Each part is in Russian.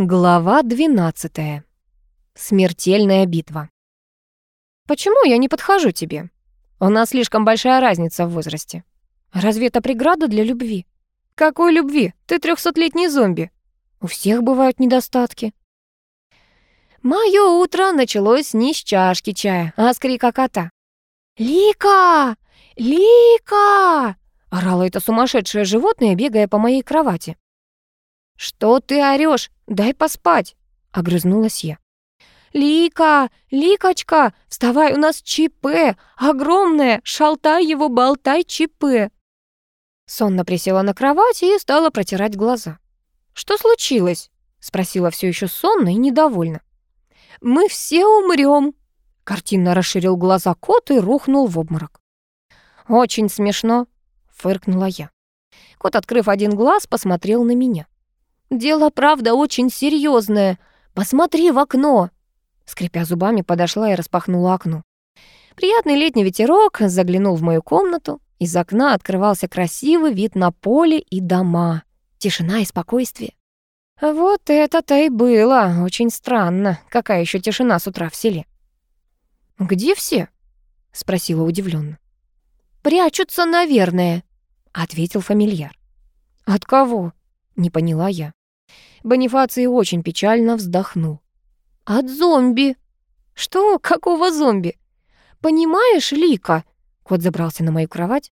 Глава 12. Смертельная битва. Почему я не подхожу тебе? У нас слишком большая разница в возрасте. Разве это преграда для любви? Какой любви? Ты трехсотлетний зомби. У всех бывают недостатки. Моё утро началось не с чашки чая, а с крика кота. «Лика! Лика!» — орало это сумасшедшее животное, бегая по моей кровати. «Что ты орёшь? Дай поспать!» — огрызнулась я. «Лика! Ликочка! Вставай, у нас ЧП! Огромное! Шалтай его, болтай ЧП!» Сонно присела на кровати и стала протирать глаза. «Что случилось?» — спросила все еще сонно и недовольно. «Мы все умрем!» — картинно расширил глаза кот и рухнул в обморок. «Очень смешно!» — фыркнула я. Кот, открыв один глаз, посмотрел на меня. «Дело, правда, очень серьезное. Посмотри в окно!» Скрипя зубами, подошла и распахнула окно. Приятный летний ветерок заглянул в мою комнату. Из окна открывался красивый вид на поле и дома. Тишина и спокойствие. Вот это-то и было. Очень странно. Какая еще тишина с утра в селе? «Где все?» — спросила удивленно. «Прячутся, наверное», — ответил фамильяр. «От кого?» — не поняла я. Бонифаций очень печально вздохнул. «От зомби!» «Что? Какого зомби?» «Понимаешь, Лика?» Кот забрался на мою кровать.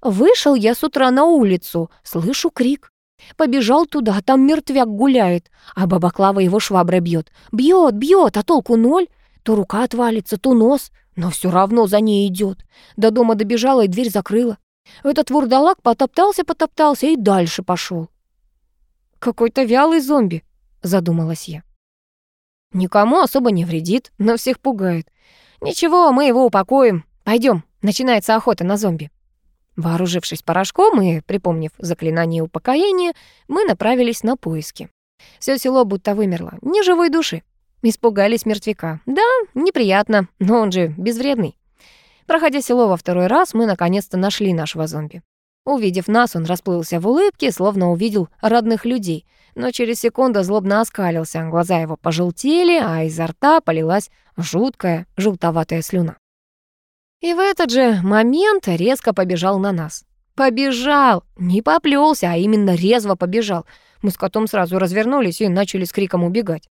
«Вышел я с утра на улицу, слышу крик. Побежал туда, там мертвяк гуляет, а баба Клава его шваброй бьет. Бьет, бьет, а толку ноль. То рука отвалится, то нос, но все равно за ней идет. До дома добежала и дверь закрыла. Этот вурдалак потоптался-потоптался и дальше пошел. «Какой-то вялый зомби», — задумалась я. «Никому особо не вредит, но всех пугает. Ничего, мы его упокоим. Пойдем, начинается охота на зомби». Вооружившись порошком и припомнив заклинание упокоения, мы направились на поиски. Все село будто вымерло, ни живой души. Испугались мертвяка. Да, неприятно, но он же безвредный. Проходя село во второй раз, мы наконец-то нашли нашего зомби. Увидев нас, он расплылся в улыбке, словно увидел родных людей, но через секунду злобно оскалился, глаза его пожелтели, а изо рта полилась жуткая желтоватая слюна. И в этот же момент резко побежал на нас. Побежал! Не поплелся, а именно резво побежал. Мы с котом сразу развернулись и начали с криком убегать.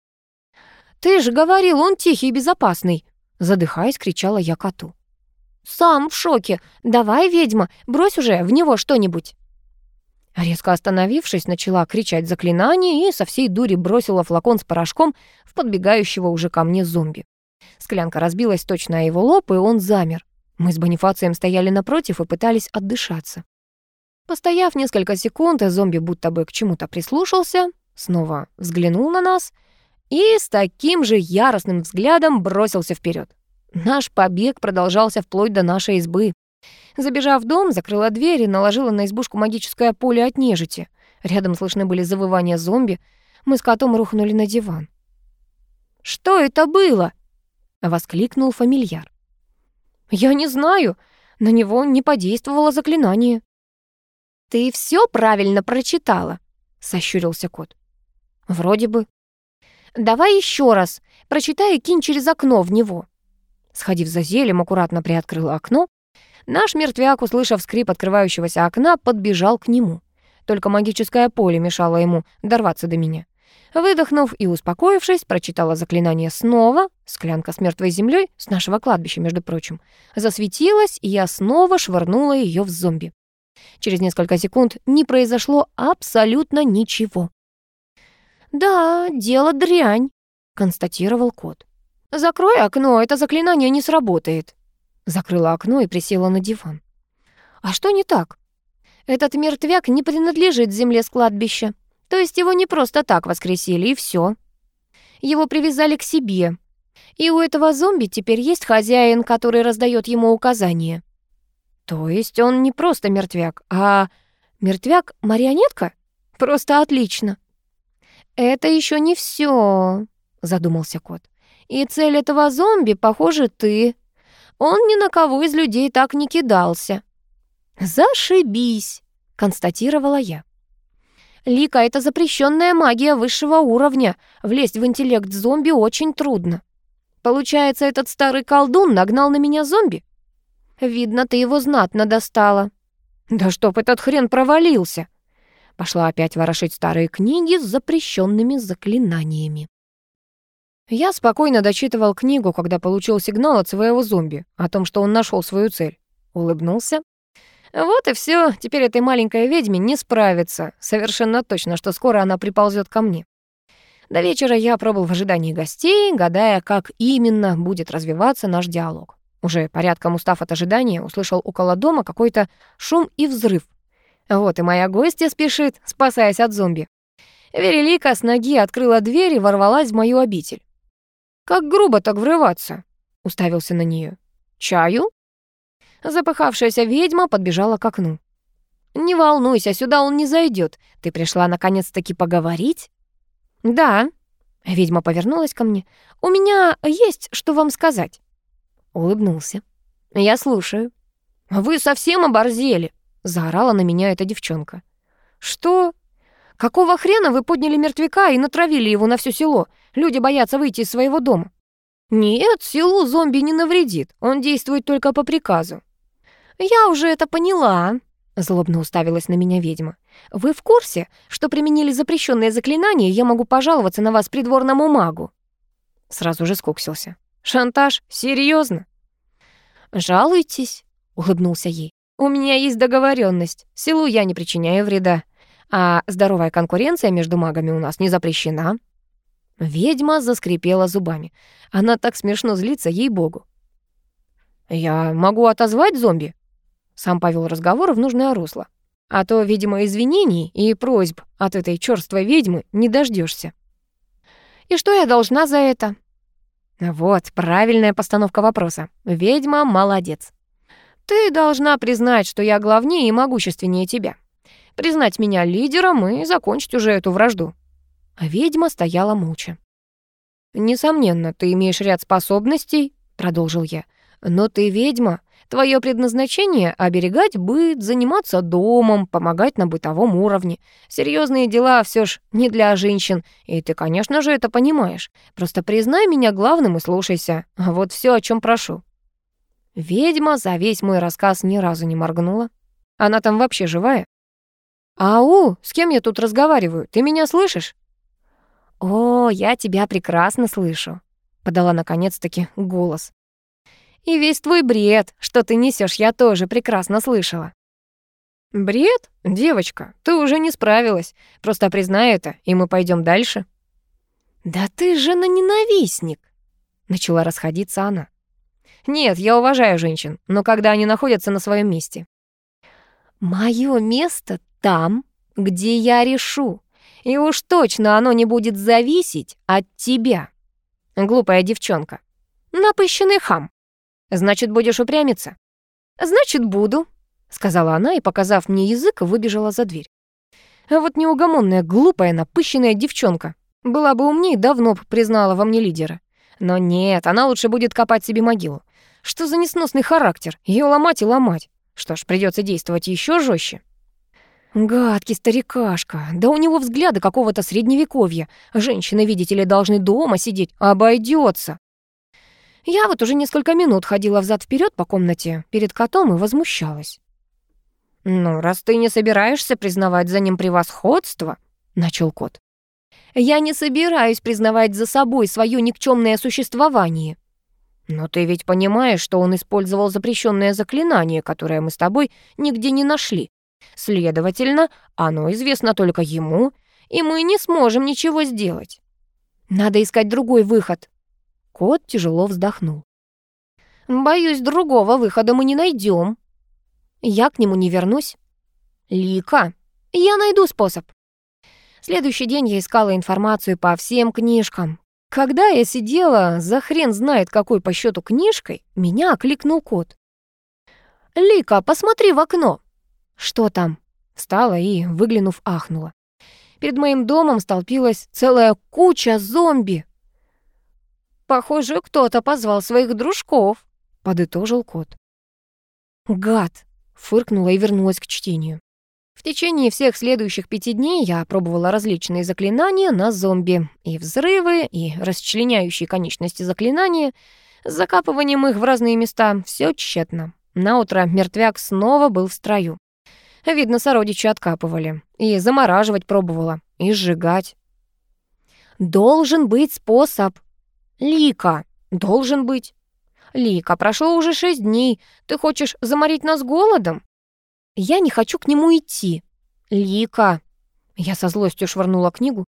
«Ты же говорил, он тихий и безопасный!» Задыхаясь, кричала я коту. «Сам в шоке. Давай, ведьма, брось уже в него что-нибудь». Резко остановившись, начала кричать заклинание и со всей дури бросила флакон с порошком в подбегающего уже ко мне зомби. Склянка разбилась точно о его лоб, и он замер. Мы с Бонифацием стояли напротив и пытались отдышаться. Постояв несколько секунд, зомби будто бы к чему-то прислушался, снова взглянул на нас и с таким же яростным взглядом бросился вперед. Наш побег продолжался вплоть до нашей избы. Забежав в дом, закрыла дверь и наложила на избушку магическое поле от нежити. Рядом слышны были завывания зомби. Мы с котом рухнули на диван. «Что это было?» — воскликнул фамильяр. «Я не знаю. На него не подействовало заклинание». «Ты все правильно прочитала?» — сощурился кот. «Вроде бы». «Давай еще раз. Прочитай и кинь через окно в него». Сходив за зелем, аккуратно приоткрыла окно. Наш мертвяк, услышав скрип открывающегося окна, подбежал к нему. Только магическое поле мешало ему дорваться до меня. Выдохнув и успокоившись, прочитала заклинание снова, склянка с мертвой землей, с нашего кладбища, между прочим, засветилась, и я снова швырнула ее в зомби. Через несколько секунд не произошло абсолютно ничего. «Да, дело дрянь», — констатировал кот. «Закрой окно, это заклинание не сработает». Закрыла окно и присела на диван. «А что не так? Этот мертвяк не принадлежит земле с кладбища. То есть его не просто так воскресили, и все. Его привязали к себе. И у этого зомби теперь есть хозяин, который раздает ему указания. То есть он не просто мертвяк, а мертвяк-марионетка? Просто отлично. «Это еще не все, задумался кот. И цель этого зомби, похоже, ты. Он ни на кого из людей так не кидался. «Зашибись!» — констатировала я. Лика — это запрещенная магия высшего уровня. Влезть в интеллект зомби очень трудно. Получается, этот старый колдун нагнал на меня зомби? Видно, ты его знатно достала. Да чтоб этот хрен провалился. Пошла опять ворошить старые книги с запрещенными заклинаниями. Я спокойно дочитывал книгу, когда получил сигнал от своего зомби о том, что он нашел свою цель. Улыбнулся. Вот и все. Теперь этой маленькой ведьме не справится. Совершенно точно, что скоро она приползет ко мне. До вечера я пробыл в ожидании гостей, гадая, как именно будет развиваться наш диалог. Уже порядком устав от ожидания, услышал около дома какой-то шум и взрыв. Вот и моя гостья спешит, спасаясь от зомби. Верелика с ноги открыла дверь и ворвалась в мою обитель. «Как грубо так врываться?» — уставился на нее. «Чаю?» Запыхавшаяся ведьма подбежала к окну. «Не волнуйся, сюда он не зайдет. Ты пришла наконец-таки поговорить?» «Да». Ведьма повернулась ко мне. «У меня есть что вам сказать». Улыбнулся. «Я слушаю». «Вы совсем оборзели?» Заорала на меня эта девчонка. «Что? Какого хрена вы подняли мертвяка и натравили его на все село? Люди боятся выйти из своего дома». «Нет, селу зомби не навредит. Он действует только по приказу». «Я уже это поняла», Злобно уставилась на меня ведьма. «Вы в курсе, что применили запрещенное заклинание, я могу пожаловаться на вас придворному магу?» Сразу же скуксился. «Шантаж? Серьезно? «Жалуйтесь», — улыбнулся ей. «У меня есть договоренность. Силу я не причиняю вреда. А здоровая конкуренция между магами у нас не запрещена». Ведьма заскрипела зубами. Она так смешно злится, ей-богу. «Я могу отозвать зомби?» Сам повел разговор в нужное русло. А то, видимо, извинений и просьб от этой чёрствой ведьмы не дождешься. «И что я должна за это?» Вот, правильная постановка вопроса. Ведьма молодец. Ты должна признать, что я главнее и могущественнее тебя. Признать меня лидером и закончить уже эту вражду. А ведьма стояла молча. «Несомненно, ты имеешь ряд способностей», — продолжил я. «Но ты ведьма, Твое предназначение — оберегать быт, заниматься домом, помогать на бытовом уровне. Серьезные дела все ж не для женщин, и ты, конечно же, это понимаешь. Просто признай меня главным и слушайся. Вот все, о чем прошу». Ведьма за весь мой рассказ ни разу не моргнула. Она там вообще живая? «Ау, с кем я тут разговариваю? Ты меня слышишь?» «О, я тебя прекрасно слышу», — подала наконец-таки голос. И весь твой бред, что ты несешь, я тоже прекрасно слышала». «Бред? Девочка, ты уже не справилась. Просто признай это, и мы пойдем дальше». «Да ты же на ненавистник!» Начала расходиться она. «Нет, я уважаю женщин, но когда они находятся на своем месте». «Моё место там, где я решу, и уж точно оно не будет зависеть от тебя. Глупая девчонка. Напыщенный хам. Значит, будешь упрямиться? Значит, буду, сказала она и, показав мне язык, выбежала за дверь. Вот неугомонная, глупая, напыщенная девчонка. Была бы умней, давно бы признала во мне лидера. Но нет, она лучше будет копать себе могилу. Что за несносный характер? Ее ломать и ломать. Что ж, придется действовать еще жестче. Гадкий старикашка. Да у него взгляды какого-то средневековья. Женщины, видите ли, должны дома сидеть. Обойдется. Я вот уже несколько минут ходила взад вперед по комнате перед котом и возмущалась. «Ну, раз ты не собираешься признавать за ним превосходство», — начал кот. «Я не собираюсь признавать за собой свое никчемное существование». «Но ты ведь понимаешь, что он использовал запрещенное заклинание, которое мы с тобой нигде не нашли. Следовательно, оно известно только ему, и мы не сможем ничего сделать. Надо искать другой выход», Кот тяжело вздохнул. «Боюсь, другого выхода мы не найдем. Я к нему не вернусь. Лика, я найду способ». Следующий день я искала информацию по всем книжкам. Когда я сидела за хрен знает какой по счету книжкой, меня окликнул кот. «Лика, посмотри в окно!» «Что там?» Встала и, выглянув, ахнула. Перед моим домом столпилась целая куча зомби. «Похоже, кто-то позвал своих дружков», — подытожил кот. «Гад!» — фыркнула и вернулась к чтению. В течение всех следующих пяти дней я пробовала различные заклинания на зомби. И взрывы, и расчленяющие конечности заклинания. С закапыванием их в разные места все тщетно. Наутро мертвяк снова был в строю. Видно, сородичи откапывали. И замораживать пробовала, и сжигать. Должен быть способ. Лика, должен быть. Лика, прошло уже шесть дней. Ты хочешь заморить нас голодом? Я не хочу к нему идти. Лика. Я со злостью швырнула книгу.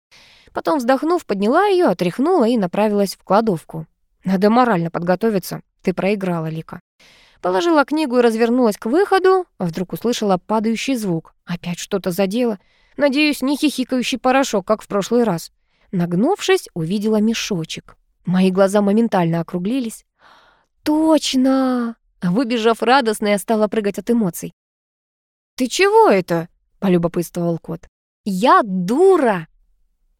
Потом, вздохнув, подняла ее, отряхнула и направилась в кладовку. Надо морально подготовиться. Ты проиграла, Лика. Положила книгу и развернулась к выходу, а вдруг услышала падающий звук. Опять что-то задело. Надеюсь, не хихикающий порошок, как в прошлый раз. Нагнувшись, увидела мешочек. Мои глаза моментально округлились. «Точно!» Выбежав радостно, я стала прыгать от эмоций. «Ты чего это?» — полюбопытствовал кот. «Я дура!»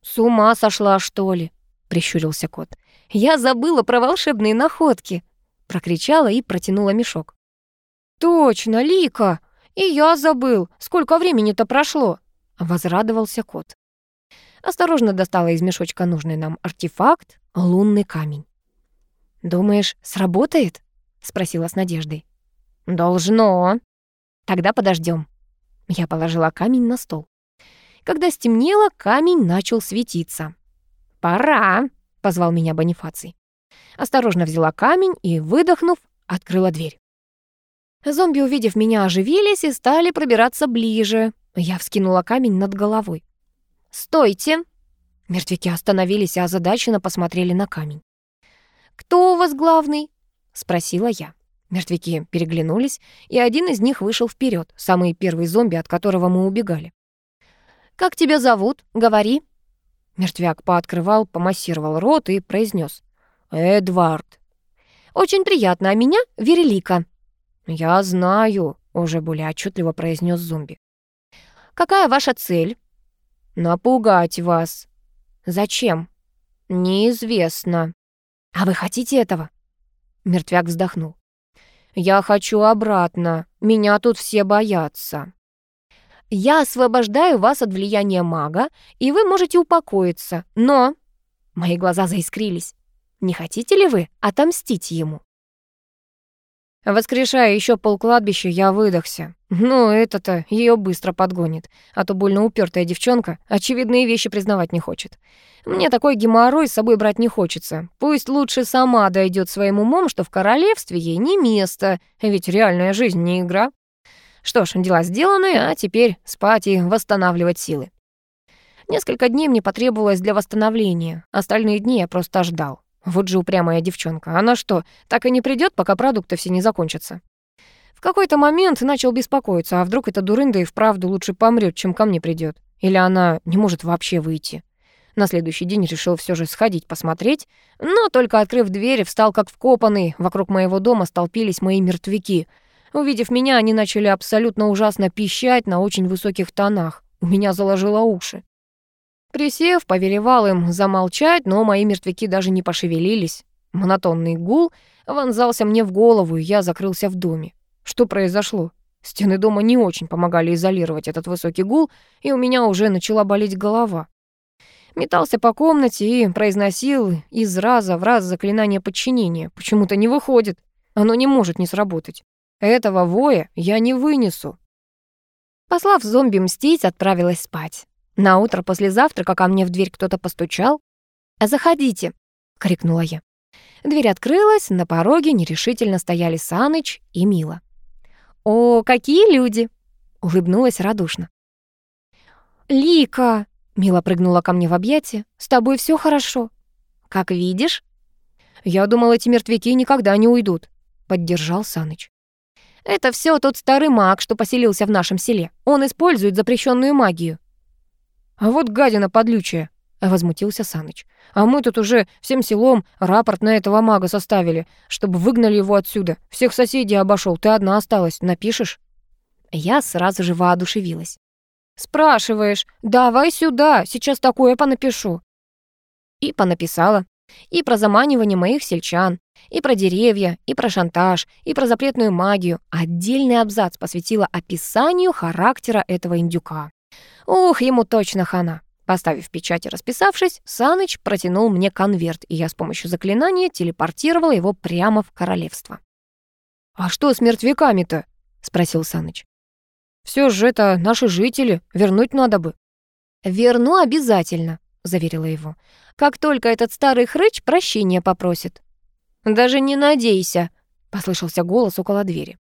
«С ума сошла, что ли?» — прищурился кот. «Я забыла про волшебные находки!» — прокричала и протянула мешок. «Точно, Лика! И я забыл! Сколько времени-то прошло!» — возрадовался кот. Осторожно достала из мешочка нужный нам артефакт — лунный камень. «Думаешь, сработает?» — спросила с надеждой. «Должно», Тогда подождем. Я положила камень на стол. Когда стемнело, камень начал светиться. «Пора!» — позвал меня Бонифаций. Осторожно взяла камень и, выдохнув, открыла дверь. Зомби, увидев меня, оживились и стали пробираться ближе. Я вскинула камень над головой. «Стойте!» Мертвяки остановились и озадаченно посмотрели на камень. «Кто у вас главный?» — спросила я. Мертвяки переглянулись, и один из них вышел вперед, самый первый зомби, от которого мы убегали. «Как тебя зовут? Говори». Мертвяк пооткрывал, помассировал рот и произнес: «Эдвард». «Очень приятно, а меня — Верелика». «Я знаю», — уже более отчетливо произнес зомби. «Какая ваша цель?» «Напугать вас». «Зачем?» «Неизвестно». «А вы хотите этого?» Мертвяк вздохнул. Я хочу обратно. Меня тут все боятся. Я освобождаю вас от влияния мага, и вы можете упокоиться. Но...» Мои глаза заискрились. «Не хотите ли вы отомстить ему?» Воскрешая еще полкладбища, я выдохся. Ну, это-то ее быстро подгонит, а то больно упертая девчонка очевидные вещи признавать не хочет. Мне такой геморрой с собой брать не хочется. Пусть лучше сама дойдет своим умом, что в королевстве ей не место, ведь реальная жизнь не игра. Что ж, дела сделаны, а теперь спать и восстанавливать силы. Несколько дней мне потребовалось для восстановления, остальные дни я просто ждал. Вот же упрямая девчонка. Она что, так и не придет, пока продукты все не закончатся? В какой-то момент начал беспокоиться, а вдруг эта дурында и вправду лучше помрет, чем ко мне придет, Или она не может вообще выйти. На следующий день решил все же сходить посмотреть, но только открыв дверь, встал как вкопанный. Вокруг моего дома столпились мои мертвяки. Увидев меня, они начали абсолютно ужасно пищать на очень высоких тонах. У меня заложило уши. Присев, повелевал им замолчать, но мои мертвяки даже не пошевелились. Монотонный гул вонзался мне в голову, и я закрылся в доме. Что произошло? Стены дома не очень помогали изолировать этот высокий гул, и у меня уже начала болеть голова. Метался по комнате и произносил из раза в раз заклинание подчинения. Почему-то не выходит. Оно не может не сработать. Этого воя я не вынесу. Послав зомби мстить, отправилась спать. На утро после завтрака ко мне в дверь кто-то постучал. «Заходите!» — крикнула я. Дверь открылась, на пороге нерешительно стояли Саныч и Мила. «О, какие люди!» — улыбнулась радушно. «Лика!» — Мила прыгнула ко мне в объятия. «С тобой все хорошо?» «Как видишь?» «Я думал, эти мертвяки никогда не уйдут», — поддержал Саныч. «Это все тот старый маг, что поселился в нашем селе. Он использует запрещенную магию. «А вот гадина подлючая!» — возмутился Саныч. «А мы тут уже всем селом рапорт на этого мага составили, чтобы выгнали его отсюда. Всех соседей обошел, ты одна осталась. Напишешь?» Я сразу же воодушевилась. «Спрашиваешь? Давай сюда, сейчас такое понапишу». И понаписала. И про заманивание моих сельчан, И про деревья, и про шантаж, и про запретную магию. Отдельный абзац посвятила описанию характера этого индюка. Ух, ему точно хана. Поставив печать и расписавшись, Саныч протянул мне конверт, и я с помощью заклинания телепортировала его прямо в королевство. «А что с мертвяками-то?» — спросил Саныч. «Все же это наши жители, вернуть надо бы». «Верну обязательно», — заверила его. «Как только этот старый хрыч прощения попросит». «Даже не надейся», — послышался голос около двери.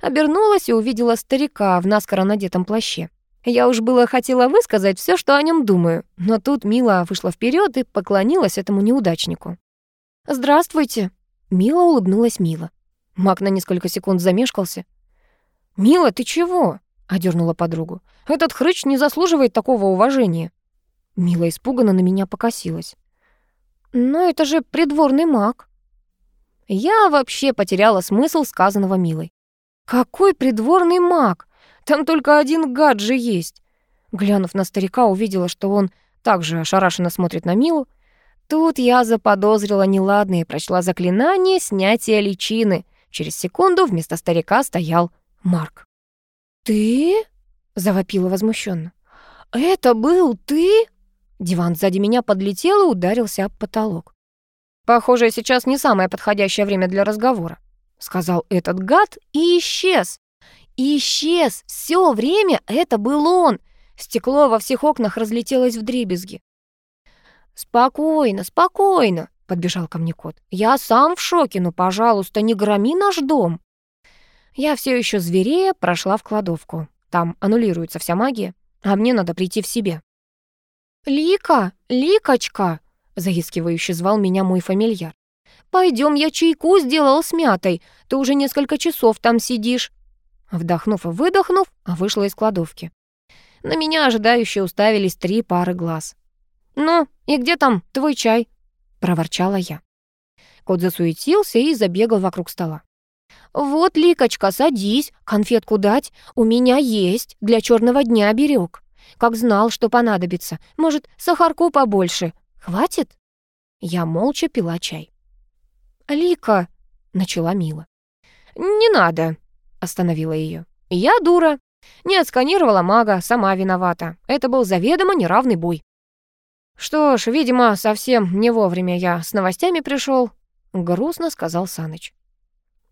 Обернулась и увидела старика в наскоро надетом плаще. Я уж было хотела высказать все, что о нем думаю, но тут Мила вышла вперед и поклонилась этому неудачнику. «Здравствуйте!» Мила улыбнулась Мила. Мак на несколько секунд замешкался. «Мила, ты чего?» — одернула подругу. «Этот хрыч не заслуживает такого уважения». Мила испуганно на меня покосилась. «Но это же придворный маг». Я вообще потеряла смысл сказанного Милой. «Какой придворный маг? Там только один гад же есть. Глянув на старика, увидела, что он также ошарашенно смотрит на Милу. Тут я заподозрила неладное и прочла заклинание снятия личины. Через секунду вместо старика стоял Марк. «Ты?» — завопила возмущенно. «Это был ты?» Диван сзади меня подлетел и ударился об потолок. «Похоже, сейчас не самое подходящее время для разговора», — сказал этот гад и исчез. И исчез. Все время это был он. Стекло во всех окнах разлетелось в дребезги. «Спокойно, спокойно», — подбежал ко мне кот. «Я сам в шоке, но, пожалуйста, не громи наш дом». Я все еще зверея прошла в кладовку. Там аннулируется вся магия, а мне надо прийти в себя. «Лика, Ликочка!» — заискивающе звал меня мой фамильяр. «Пойдем, я чайку сделал с мятой. Ты уже несколько часов там сидишь. Вдохнув и выдохнув, вышла из кладовки. На меня ожидающе уставились три пары глаз. «Ну, и где там твой чай?» — проворчала я. Кот засуетился и забегал вокруг стола. «Вот, Ликочка, садись, конфетку дать. У меня есть, для черного дня берег. Как знал, что понадобится. Может, сахарку побольше. Хватит?» Я молча пила чай. «Лика», — начала Мила. «Не надо», остановила ее. «Я дура. Не отсканировала мага, сама виновата. Это был заведомо неравный бой». «Что ж, видимо, совсем не вовремя я с новостями пришел, грустно сказал Саныч.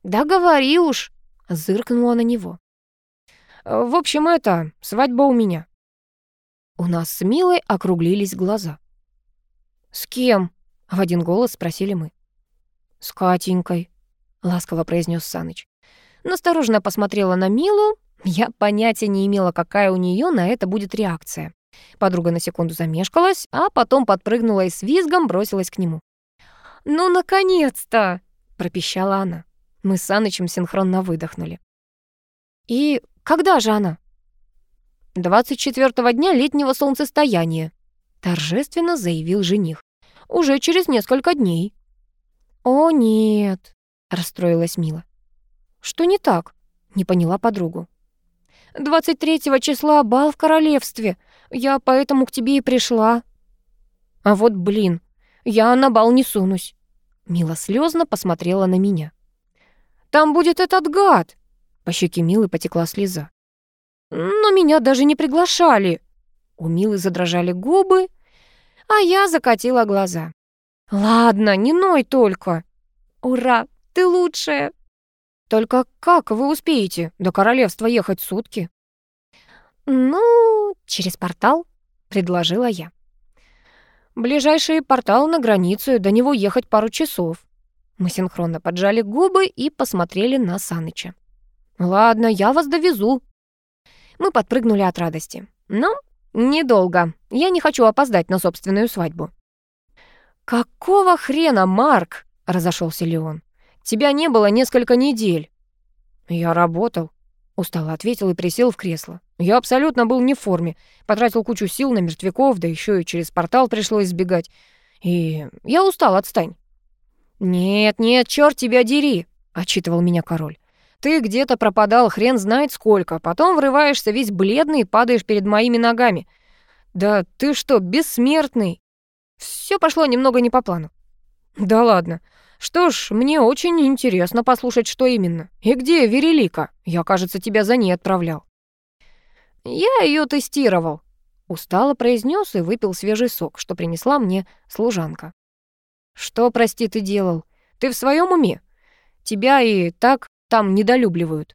«Да говори уж», — зыркнула на него. «В общем, это, свадьба у меня». У нас с Милой округлились глаза. «С кем?» — в один голос спросили мы. «С Катенькой», — ласково произнес Саныч. Настороженно посмотрела на Милу. Я понятия не имела, какая у нее на это будет реакция. Подруга на секунду замешкалась, а потом подпрыгнула и с визгом бросилась к нему. «Ну, наконец-то!» — пропищала она. Мы с Санычем синхронно выдохнули. «И когда же она?» «Двадцать четвертого дня летнего солнцестояния», — торжественно заявил жених. «Уже через несколько дней». «О, нет», — расстроилась Мила. «Что не так?» — не поняла подругу. «Двадцать третьего числа бал в королевстве. Я поэтому к тебе и пришла». «А вот блин, я на бал не сунусь». Мила слезно посмотрела на меня. «Там будет этот гад!» По щеке Милы потекла слеза. «Но меня даже не приглашали!» У Милы задрожали губы, а я закатила глаза. «Ладно, не ной только!» «Ура, ты лучшая!» Только как вы успеете до королевства ехать сутки? Ну, через портал, предложила я. Ближайший портал на границу, до него ехать пару часов. Мы синхронно поджали губы и посмотрели на Саныча. Ладно, я вас довезу. Мы подпрыгнули от радости. Но недолго. Я не хочу опоздать на собственную свадьбу. Какого хрена, Марк? разошелся Леон. Тебя не было несколько недель». «Я работал», — устало ответил и присел в кресло. «Я абсолютно был не в форме. Потратил кучу сил на мертвяков, да еще и через портал пришлось сбегать. И я устал, отстань». «Нет, нет, черт тебя дери», — отчитывал меня король. «Ты где-то пропадал хрен знает сколько, потом врываешься весь бледный и падаешь перед моими ногами. Да ты что, бессмертный?» Все пошло немного не по плану. «Да ладно, Что ж, мне очень интересно послушать, что именно. И где Верелика? Я, кажется, тебя за ней отправлял. Я ее тестировал. Устало произнес и выпил свежий сок, что принесла мне служанка. Что, прости, ты делал? Ты в своем уме? Тебя и так там недолюбливают.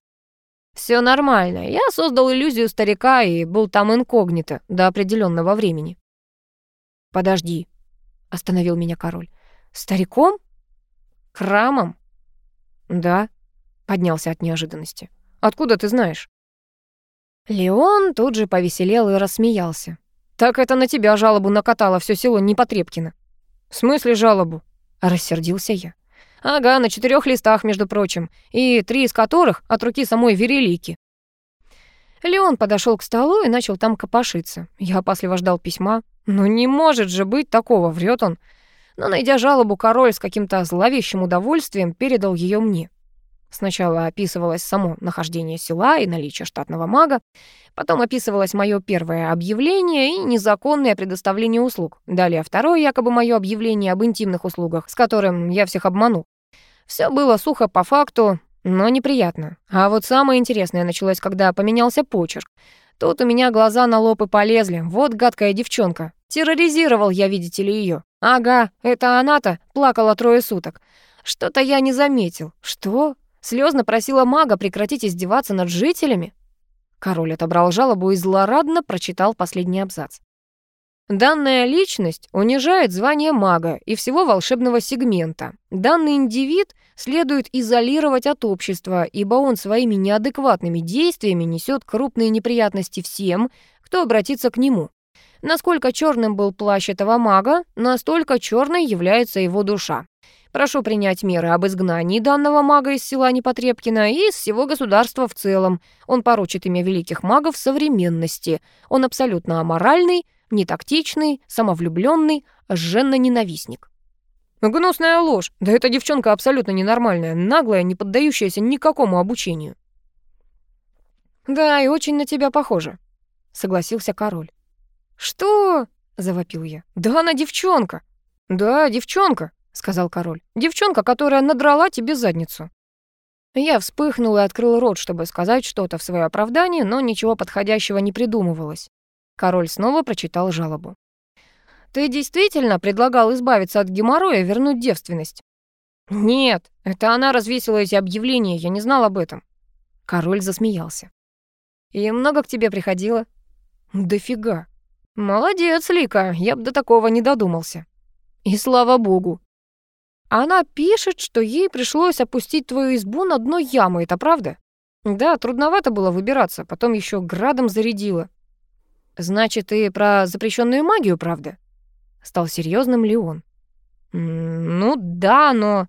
Все нормально. Я создал иллюзию старика и был там инкогнито до определенного времени. Подожди, остановил меня король. Стариком? Крамом? Да, поднялся от неожиданности. Откуда ты знаешь? Леон тут же повеселел и рассмеялся. Так это на тебя жалобу накатало все село Непотребкино. В смысле жалобу? Рассердился я. Ага, на четырех листах, между прочим, и три из которых от руки самой Верелики. Леон подошел к столу и начал там копошиться. Я опасливо ждал письма. Ну не может же быть такого, врет он. Но, найдя жалобу, король с каким-то зловещим удовольствием передал ее мне. Сначала описывалось само нахождение села и наличие штатного мага, потом описывалось мое первое объявление и незаконное предоставление услуг. Далее второе якобы мое объявление об интимных услугах, с которым я всех обманул. Все было сухо по факту, но неприятно. А вот самое интересное началось, когда поменялся почерк. Тут у меня глаза на лоб и полезли. Вот гадкая девчонка. Терроризировал я, видите ли, ее. Ага, это она-то плакала трое суток. Что-то я не заметил. Что? Слезно просила мага прекратить издеваться над жителями. Король отобрал жалобу и злорадно прочитал последний абзац. Данная личность унижает звание мага и всего волшебного сегмента. Данный индивид следует изолировать от общества, ибо он своими неадекватными действиями несет крупные неприятности всем, кто обратится к нему. Насколько черным был плащ этого мага, настолько черной является его душа. Прошу принять меры об изгнании данного мага из села Непотребкина и из всего государства в целом. Он порочит имя великих магов современности. Он абсолютно аморальный, нетактичный, самовлюбленный, женно-ненавистник. Гнусная ложь. Да эта девчонка абсолютно ненормальная, наглая, не поддающаяся никакому обучению. Да, и очень на тебя похожа, согласился король. Что? завопил я. Да она девчонка. Да, девчонка, сказал король. «Девчонка, которая надрала тебе задницу». Я вспыхнул и открыл рот, чтобы сказать что-то в свое оправдание, но ничего подходящего не придумывалось. Король снова прочитал жалобу. «Ты действительно предлагал избавиться от геморроя и вернуть девственность?» «Нет, это она развесила эти объявления, я не знал об этом». Король засмеялся. «И много к тебе приходило?» «Дофига». «Молодец, Лика, я бы до такого не додумался». «И слава богу», она пишет, что ей пришлось опустить твою избу на дно ямы, это правда? Да, трудновато было выбираться, потом еще градом зарядила. Значит, ты про запрещенную магию, правда? Стал серьезным Леон. Ну да, но...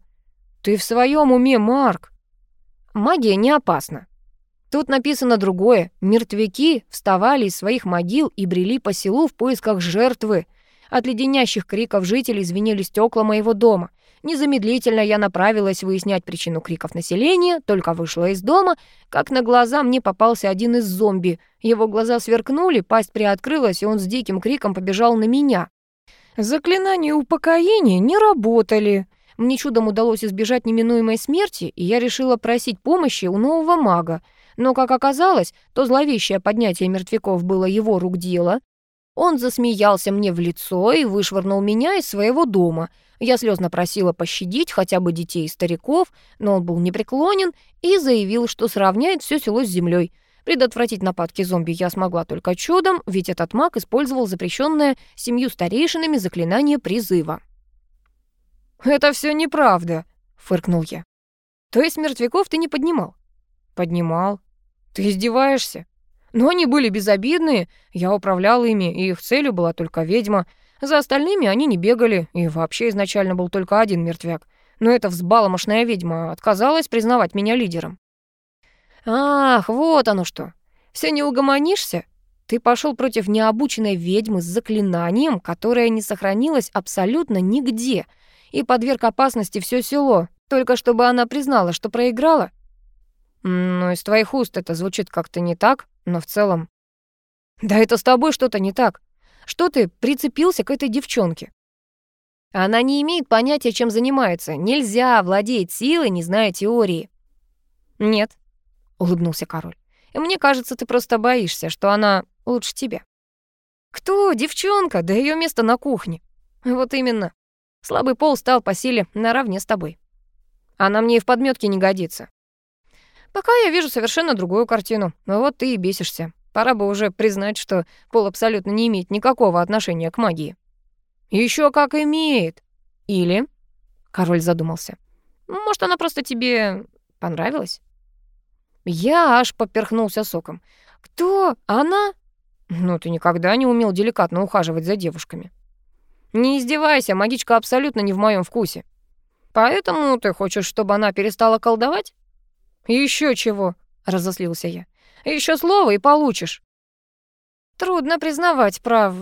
Ты в своем уме, Марк. Магия не опасна. Тут написано другое. Мертвяки вставали из своих могил и брели по селу в поисках жертвы. От леденящих криков жителей звенели стекла моего дома. Незамедлительно я направилась выяснять причину криков населения, только вышла из дома, как на глаза мне попался один из зомби. Его глаза сверкнули, пасть приоткрылась, и он с диким криком побежал на меня. Заклинания упокоения не работали. Мне чудом удалось избежать неминуемой смерти, и я решила просить помощи у нового мага. Но, как оказалось, то зловещее поднятие мертвяков было его рук дело. Он засмеялся мне в лицо и вышвырнул меня из своего дома — я слезно просила пощадить хотя бы детей и стариков, но он был непреклонен и заявил, что сравняет все село с землей. Предотвратить нападки зомби я смогла только чудом, ведь этот маг использовал запрещенное семью старейшинами заклинание призыва. «Это все неправда», — фыркнул я. «То есть мертвяков ты не поднимал?» «Поднимал. Ты издеваешься?» «Но они были безобидные, я управлял ими, и их целью была только ведьма. За остальными они не бегали, и вообще изначально был только один мертвяк. Но эта взбаломошная ведьма отказалась признавать меня лидером. «Ах, вот оно что! Все не угомонишься? Ты пошел против необученной ведьмы с заклинанием, которое не сохранилось абсолютно нигде, и подверг опасности все село, только чтобы она признала, что проиграла?» «Ну, из твоих уст это звучит как-то не так, но в целом...» «Да это с тобой что-то не так. Что ты прицепился к этой девчонке?» Она не имеет понятия, чем занимается. Нельзя владеть силой, не зная теории». «Нет», — улыбнулся король. «Мне кажется, ты просто боишься, что она лучше тебя». «Кто? Девчонка? Да ее место на кухне». «Вот именно. Слабый пол стал по силе наравне с тобой. Она мне и в подметке не годится. Пока я вижу совершенно другую картину. Вот ты и бесишься. Пора бы уже признать, что пол абсолютно не имеет никакого отношения к магии. Еще как имеет. Или... Король задумался. Может, она просто тебе понравилась? Я аж поперхнулся соком. Кто? Она? Ну, ты никогда не умел деликатно ухаживать за девушками. Не издевайся, магичка абсолютно не в моем вкусе. Поэтому ты хочешь, чтобы она перестала колдовать? Еще чего, разослился я. Еще слово и получишь. Трудно признавать, прав...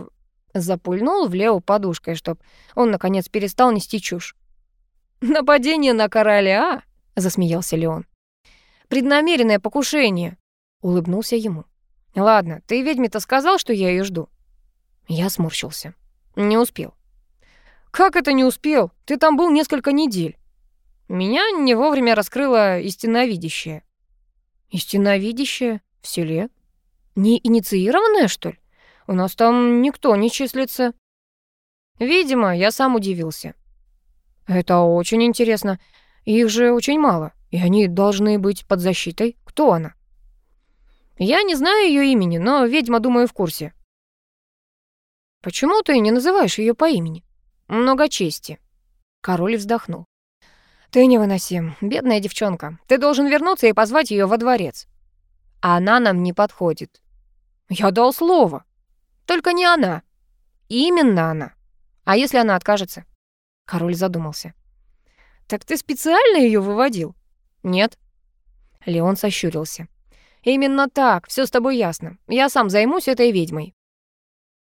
Запульнул в Лео подушкой, чтоб он, наконец, перестал нести чушь. «Нападение на короля?» — засмеялся Леон. «Преднамеренное покушение», — улыбнулся ему. «Ладно, ты ведьме-то сказал, что я ее жду?» Я сморщился. Не успел. «Как это не успел? Ты там был несколько недель». Меня не вовремя раскрыла истиновидящая. «Истиновидящая? В селе? Не инициированная, что ли? У нас там никто не числится». Видимо, я сам удивился. «Это очень интересно. Их же очень мало, и они должны быть под защитой. Кто она?» «Я не знаю ее имени, но ведьма, думаю, в курсе». «Почему ты не называешь ее по имени?» много чести». Король вздохнул. «Ты невыносим, бедная девчонка. Ты должен вернуться и позвать ее во дворец». «Она нам не подходит». «Я дал слово». «Только не она». «Именно она. А если она откажется?» Король задумался. «Так ты специально ее выводил?» «Нет». Леон сощурился. «Именно так, все с тобой ясно. Я сам займусь этой ведьмой».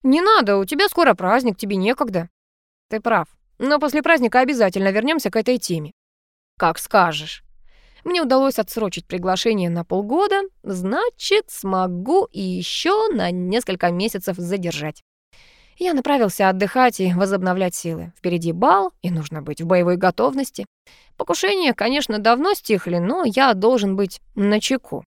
«Не надо, у тебя скоро праздник, тебе некогда». Ты прав. Но после праздника обязательно вернемся к этой теме. Как скажешь. Мне удалось отсрочить приглашение на полгода, значит, смогу и еще на несколько месяцев задержать. Я направился отдыхать и возобновлять силы. Впереди бал, и нужно быть в боевой готовности. Покушения, конечно, давно стихли, но я должен быть начеку.